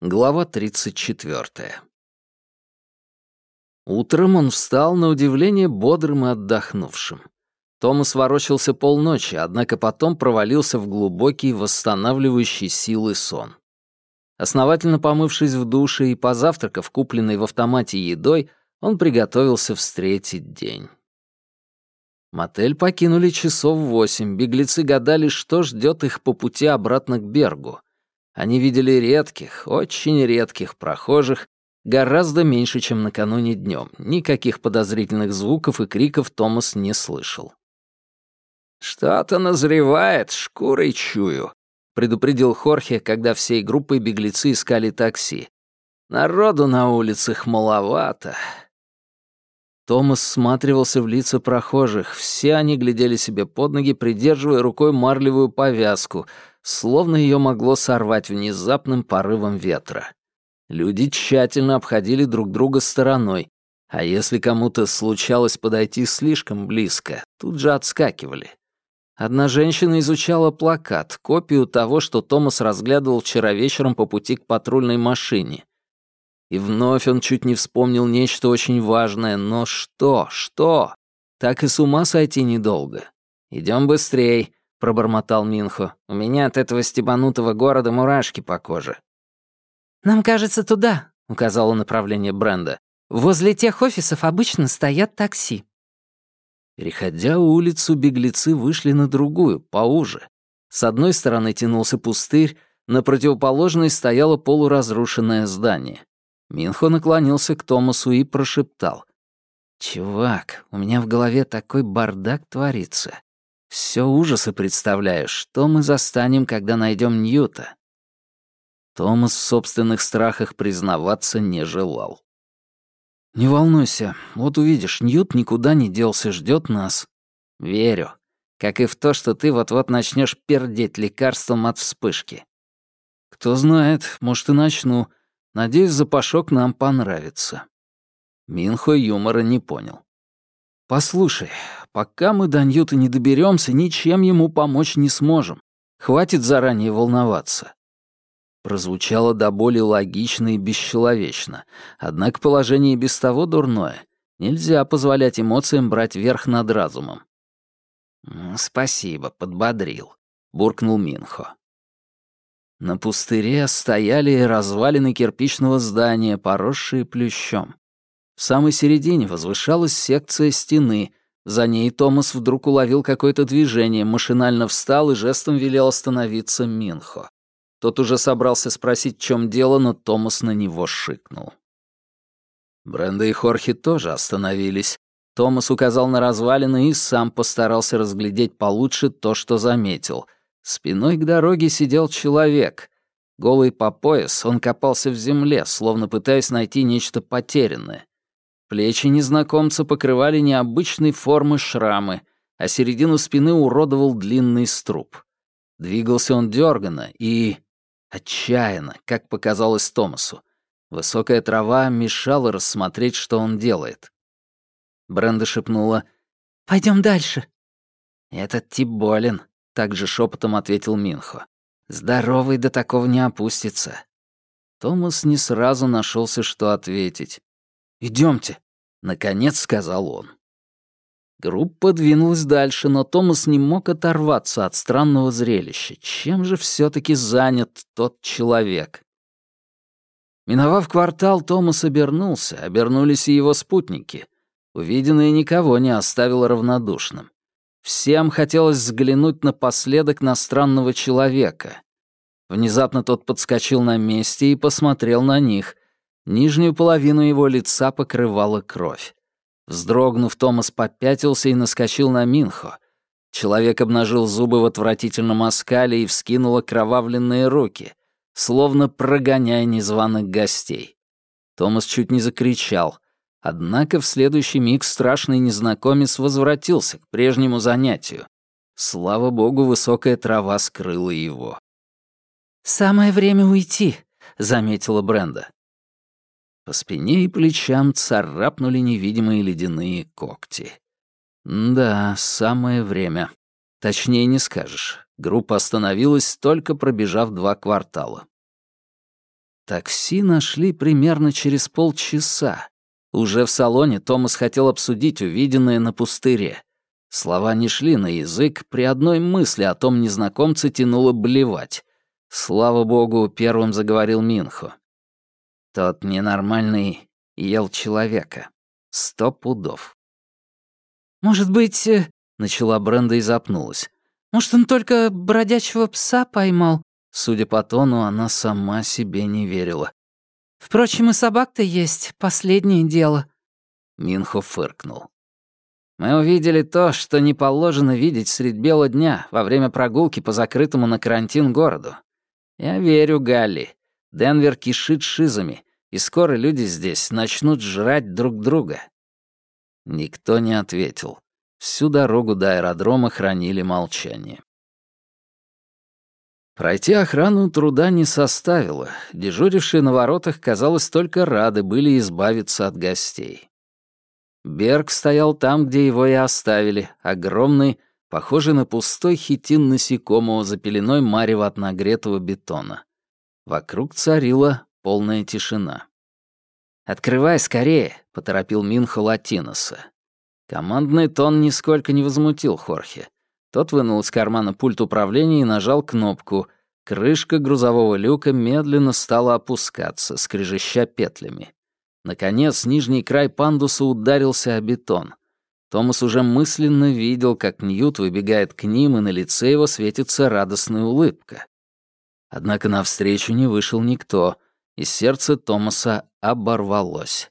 Глава 34. Утром он встал на удивление бодрым и отдохнувшим. Томас ворочался полночи, однако потом провалился в глубокий, восстанавливающий силы сон. Основательно помывшись в душе и позавтракав купленной в автомате едой, он приготовился встретить день. Мотель покинули часов восемь, беглецы гадали, что ждет их по пути обратно к Бергу — они видели редких, очень редких прохожих, гораздо меньше, чем накануне днем. Никаких подозрительных звуков и криков Томас не слышал. «Что-то назревает, шкурой чую», — предупредил Хорхе, когда всей группой беглецы искали такси. «Народу на улицах маловато». Томас всматривался в лица прохожих. Все они глядели себе под ноги, придерживая рукой марлевую повязку — словно ее могло сорвать внезапным порывом ветра. Люди тщательно обходили друг друга стороной, а если кому-то случалось подойти слишком близко, тут же отскакивали. Одна женщина изучала плакат, копию того, что Томас разглядывал вчера вечером по пути к патрульной машине. И вновь он чуть не вспомнил нечто очень важное, но что, что? Так и с ума сойти недолго. Идем быстрей, — пробормотал Минхо. «У меня от этого стебанутого города мурашки по коже». «Нам кажется, туда», — указала направление Бренда. «Возле тех офисов обычно стоят такси». Переходя улицу, беглецы вышли на другую, поуже. С одной стороны тянулся пустырь, на противоположной стояло полуразрушенное здание. Минхо наклонился к Томасу и прошептал. «Чувак, у меня в голове такой бардак творится. Все ужасы представляю, что мы застанем, когда найдем Ньюта. Томас в собственных страхах признаваться не желал. «Не волнуйся, вот увидишь, Ньют никуда не делся, ждет нас». «Верю. Как и в то, что ты вот-вот начнешь пердеть лекарством от вспышки». «Кто знает, может, и начну. Надеюсь, запашок нам понравится». Минхо юмора не понял. «Послушай, пока мы до Ньюта не доберемся, ничем ему помочь не сможем. Хватит заранее волноваться». Прозвучало до боли логично и бесчеловечно, однако положение без того дурное. Нельзя позволять эмоциям брать верх над разумом. «Спасибо, подбодрил», — буркнул Минхо. На пустыре стояли развалины кирпичного здания, поросшие плющом. В самой середине возвышалась секция стены. За ней Томас вдруг уловил какое-то движение, машинально встал и жестом велел остановиться Минхо. Тот уже собрался спросить, в чем дело, но Томас на него шикнул. Бренда и Хорхи тоже остановились. Томас указал на развалины и сам постарался разглядеть получше то, что заметил. Спиной к дороге сидел человек. Голый по пояс, он копался в земле, словно пытаясь найти нечто потерянное. Плечи незнакомца покрывали необычной формы шрамы, а середину спины уродовал длинный струп. Двигался он дёрганно и... отчаянно, как показалось Томасу. Высокая трава мешала рассмотреть, что он делает. Бренда шепнула «Пойдем дальше». «Этот тип болен», — также шепотом ответил Минхо. «Здоровый до такого не опустится». Томас не сразу нашелся, что ответить. Идемте, наконец сказал он. Группа двинулась дальше, но Томас не мог оторваться от странного зрелища. Чем же все таки занят тот человек? Миновав квартал, Томас обернулся, обернулись и его спутники. Увиденное никого не оставило равнодушным. Всем хотелось взглянуть напоследок на странного человека. Внезапно тот подскочил на месте и посмотрел на них — Нижнюю половину его лица покрывала кровь. Вздрогнув, Томас попятился и наскочил на Минхо. Человек обнажил зубы в отвратительном оскале и вскинул окровавленные руки, словно прогоняя незваных гостей. Томас чуть не закричал. Однако в следующий миг страшный незнакомец возвратился к прежнему занятию. Слава богу, высокая трава скрыла его. «Самое время уйти», — заметила Бренда. По спине и плечам царапнули невидимые ледяные когти. Да, самое время. Точнее не скажешь. Группа остановилась, только пробежав два квартала. Такси нашли примерно через полчаса. Уже в салоне Томас хотел обсудить увиденное на пустыре. Слова не шли на язык, при одной мысли о том незнакомце тянуло блевать. Слава богу, первым заговорил Минхо. Тот ненормальный ел человека. Сто пудов. «Может быть...» э, — начала Бренда и запнулась. «Может, он только бродячего пса поймал?» Судя по тону, она сама себе не верила. «Впрочем, и собак-то есть, последнее дело». Минхо фыркнул. Мы увидели то, что не положено видеть средь бела дня во время прогулки по закрытому на карантин городу. Я верю Галли. Денвер кишит шизами, и скоро люди здесь начнут жрать друг друга. Никто не ответил. Всю дорогу до аэродрома хранили молчание. Пройти охрану труда не составило. Дежурившие на воротах, казалось, только рады были избавиться от гостей. Берг стоял там, где его и оставили, огромный, похожий на пустой хитин насекомого за пеленой марева от нагретого бетона. Вокруг царила полная тишина. «Открывай скорее», — поторопил Минхо Латиноса. Командный тон нисколько не возмутил Хорхе. Тот вынул из кармана пульт управления и нажал кнопку. Крышка грузового люка медленно стала опускаться, скрежеща петлями. Наконец, нижний край пандуса ударился о бетон. Томас уже мысленно видел, как Ньют выбегает к ним, и на лице его светится радостная улыбка. Однако навстречу не вышел никто, и сердце Томаса оборвалось.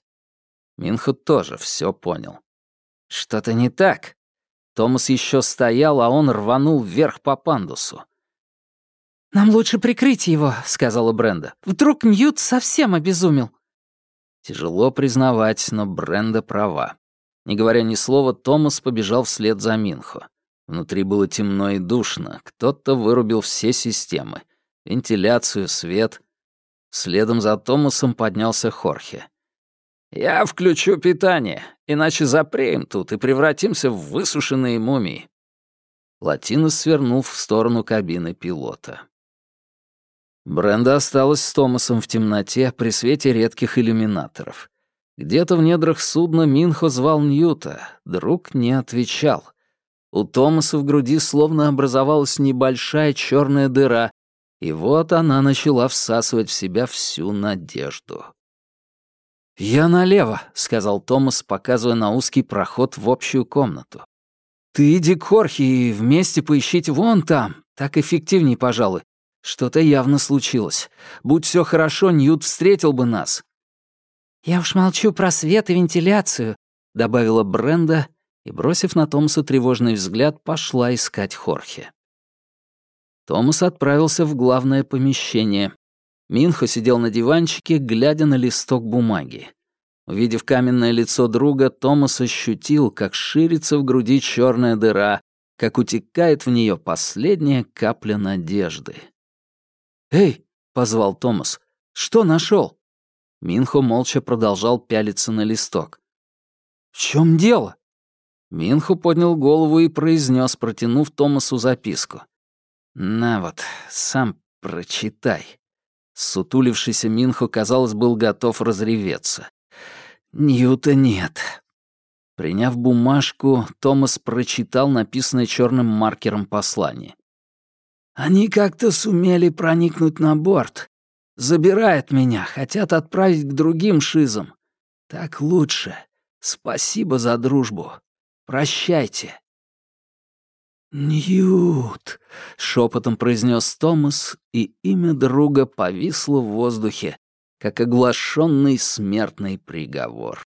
Минхо тоже все понял. Что-то не так. Томас еще стоял, а он рванул вверх по пандусу. «Нам лучше прикрыть его», — сказала Бренда. «Вдруг Ньют совсем обезумел». Тяжело признавать, но Бренда права. Не говоря ни слова, Томас побежал вслед за Минхо. Внутри было темно и душно. Кто-то вырубил все системы. Вентиляцию, свет. Следом за Томасом поднялся Хорхе. «Я включу питание, иначе запреем тут и превратимся в высушенные мумии». Латинос свернул в сторону кабины пилота. Бренда осталась с Томасом в темноте при свете редких иллюминаторов. Где-то в недрах судна Минхо звал Ньюта, друг не отвечал. У Томаса в груди словно образовалась небольшая черная дыра, и вот она начала всасывать в себя всю надежду. «Я налево», — сказал Томас, показывая на узкий проход в общую комнату. «Ты иди к Хорхе и вместе поищите вон там. Так эффективней, пожалуй. Что-то явно случилось. Будь все хорошо, Ньют встретил бы нас. «Я уж молчу про свет и вентиляцию», — добавила Бренда и, бросив на Томаса тревожный взгляд, пошла искать Хорхе. Томас отправился в главное помещение. Минхо сидел на диванчике, глядя на листок бумаги. Увидев каменное лицо друга, Томас ощутил, как ширится в груди черная дыра, как утекает в нее последняя капля надежды. «Эй!» — позвал Томас. «Что нашел? Минхо молча продолжал пялиться на листок. «В чем дело?» Минхо поднял голову и произнес, протянув Томасу записку. «На вот, сам прочитай». Сутулившийся Минхо, казалось, был готов разреветься. «Ньюта нет». Приняв бумажку, Томас прочитал написанное черным маркером послание. Они как-то сумели проникнуть на борт. Забирают меня, хотят отправить к другим шизам. Так лучше. Спасибо за дружбу. Прощайте. «Ньют», — шепотом произнес Томас, и имя друга повисло в воздухе, как оглашенный смертный приговор.